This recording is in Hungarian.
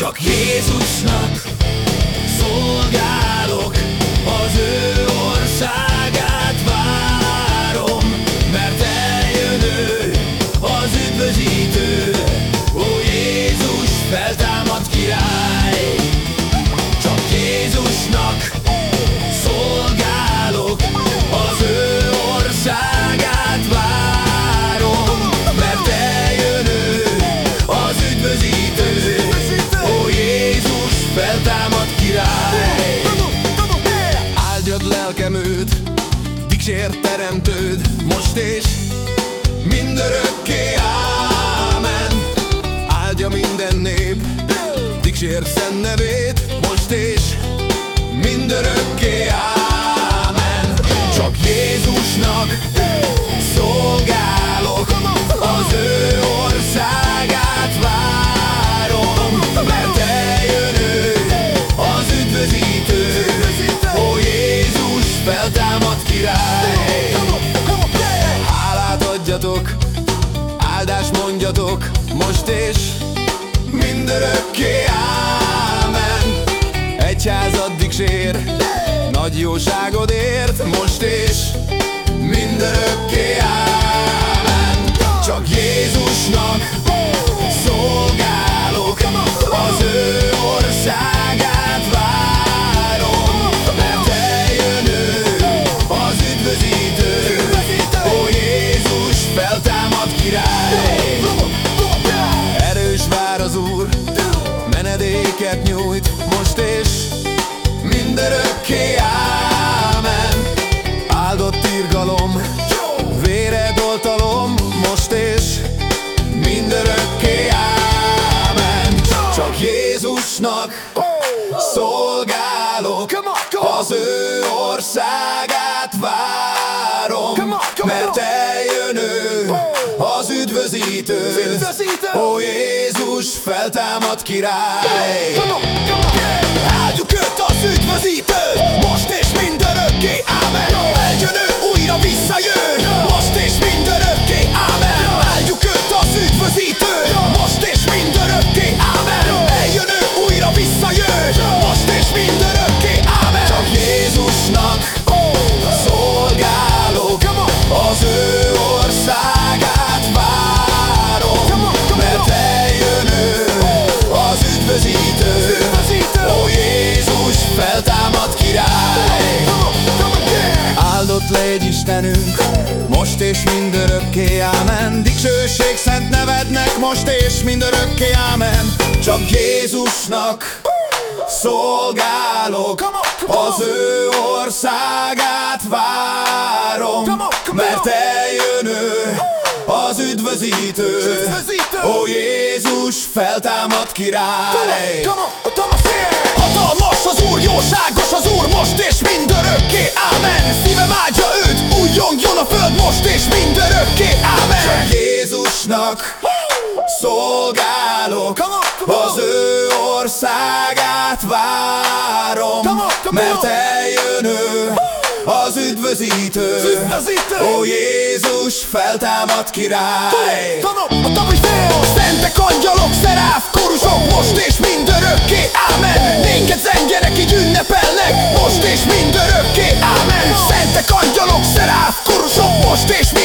Csak Jézusnak szolgálok Az ő országát feltámad király. Áldjad lelkem őt, dicsért teremtőd Most és mindörökké, ámen. Áldja minden nép, dicsért szent nevét Most és mindörökké, ámen. Csak Jézusnak áldást mondjatok Most és mindörökké, ámen. Egyház addig sér, nagy jóságodért Most és mindörökké, ámen. Csak Jézusnak Jézusnak szolgálok. Az ő országát várom Mert eljön ő, az üdvözítő. Ó Jézus feltámad király. Áldjuk őt az üdvözítő. Most és mindörökké, ámen. Eljön most és mindörökké, ámen. Dicsőség szent nevednek, most és mindörökké, ámen. Csak Jézusnak szolgálok. Az ő országát várom Mert eljön ő, az üdvözítő. Ó Jézus feltámad király. Hatalmas az Úr, jóságos az Úr Most és mindörökké, ámen. Szívem áldja őt, újjongjon a föld Most és mindörökké, ámen. Csak Jézusnak szolgálok Az ő országát várom Mert eljön ő, az üdvözítő. Ó Jézus feltámad király. A szentek, angyalok, szeráf, korusok Most és mindörökké, ámen. Néked zengerek így ünnepelnek Most és mindörökké, This.